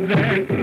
வேண்டும்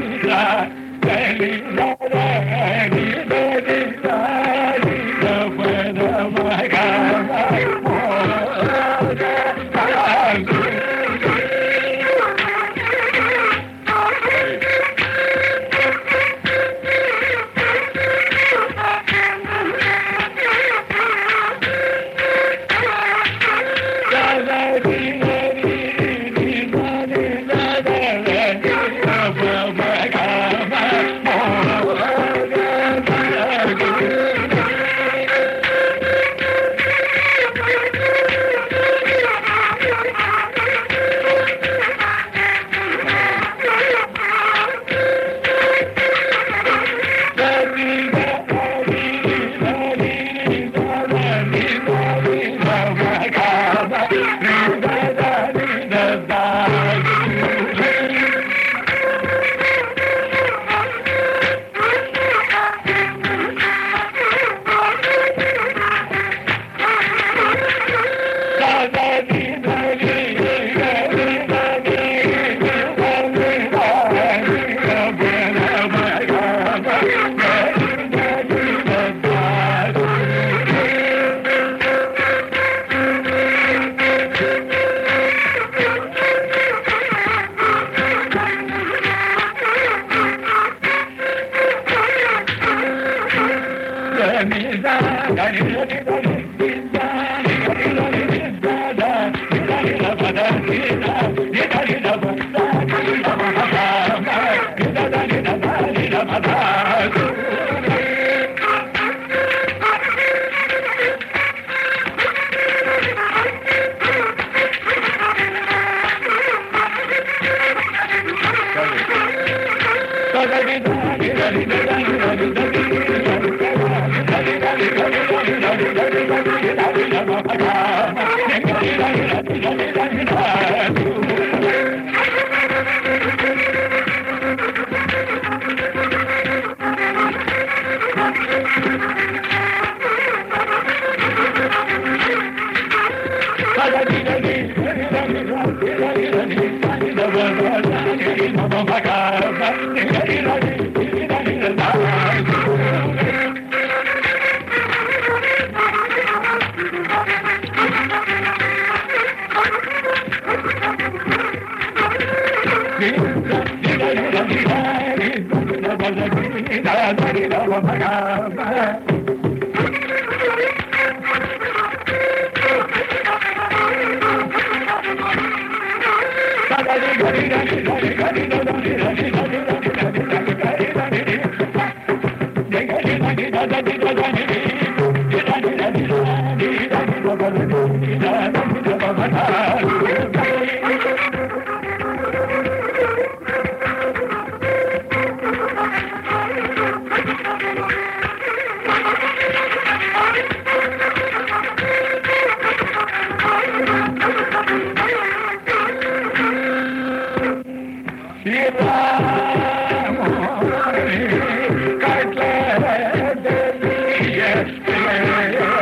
da da da da Yeah.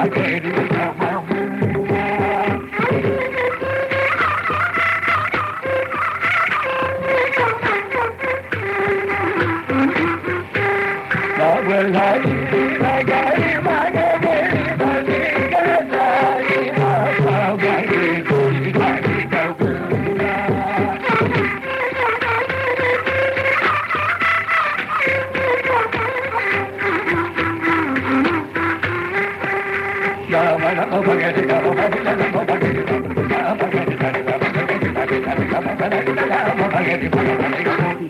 I can't పరమ పరమ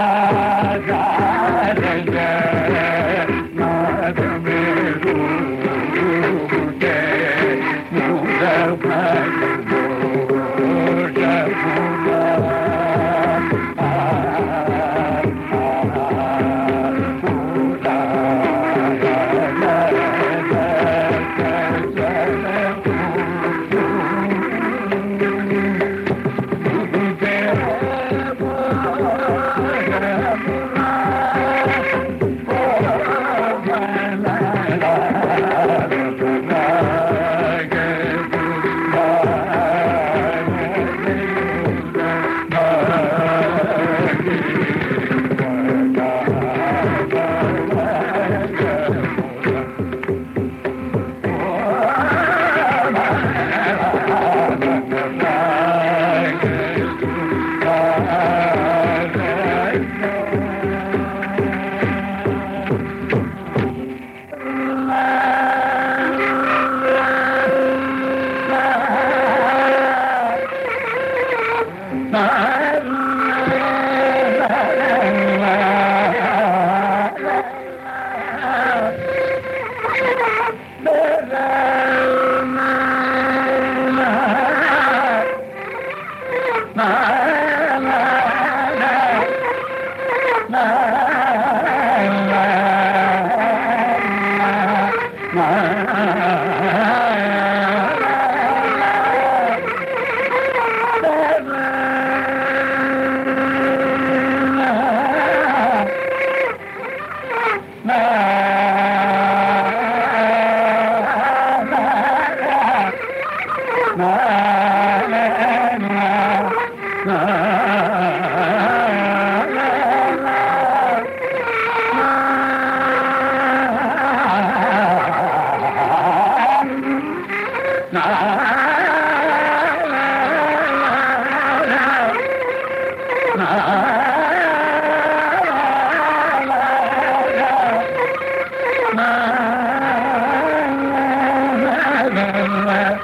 la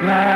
la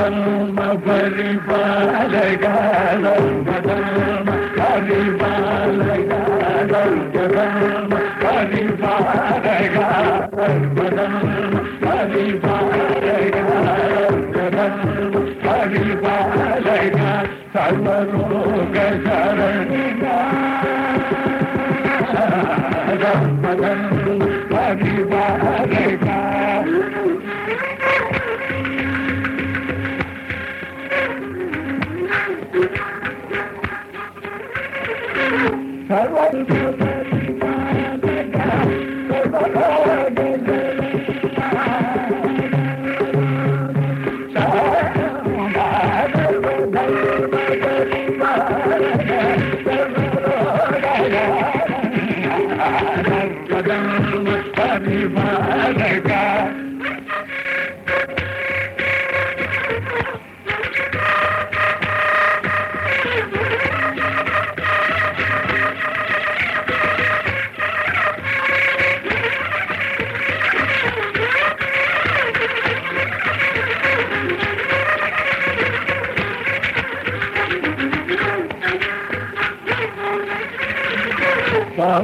ധർമ്മ പരിപാലകാല ധർമ്മ പരിപാലകാല ധർമ്മ പരിപാലകാല ധർമ്മ പരിപാലകാല സർവലോക ശരണ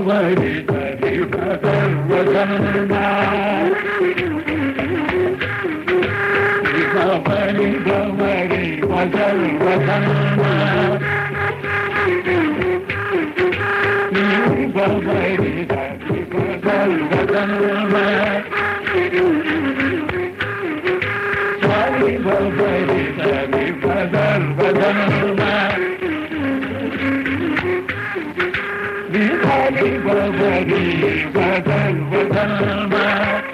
Bhagavadana Pavadi Padi Bhagavadana Swami Pavadi Padi Bhagavadana Vivali Bhavali Vadal Hadi babali, badal badal badal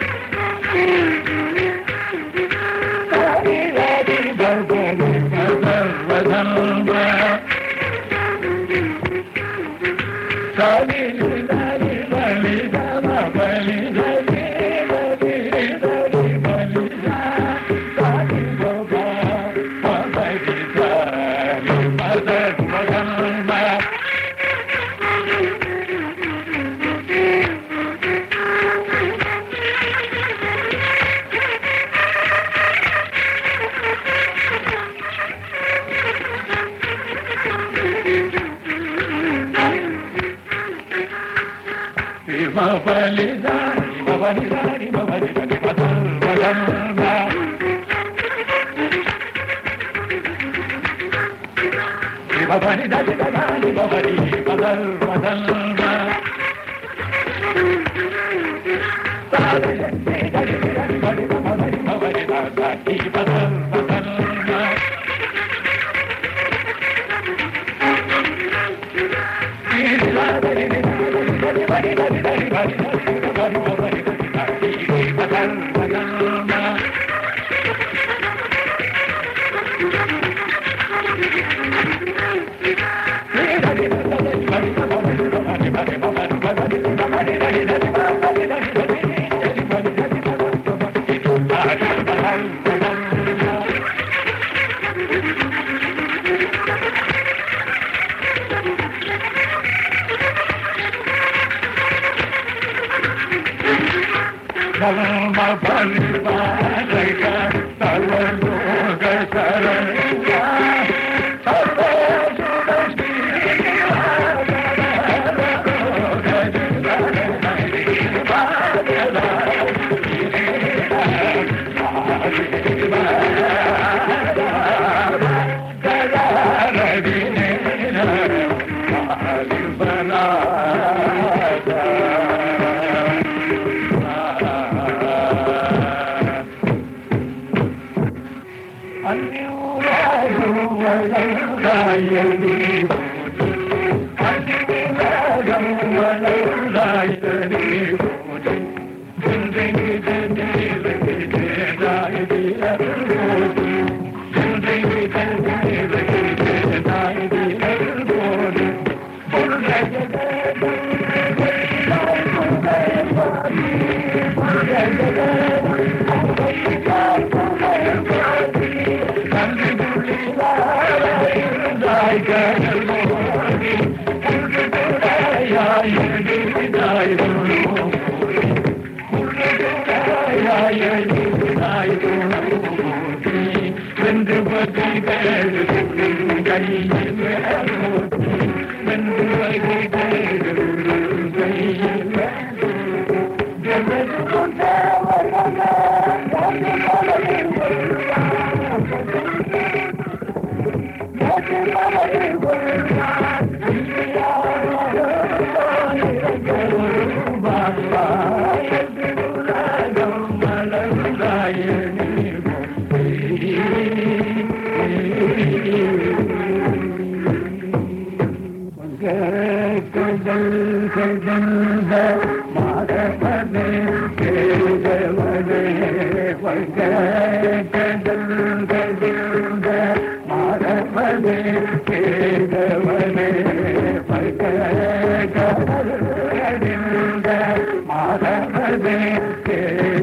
I. night. Thank you. देश किर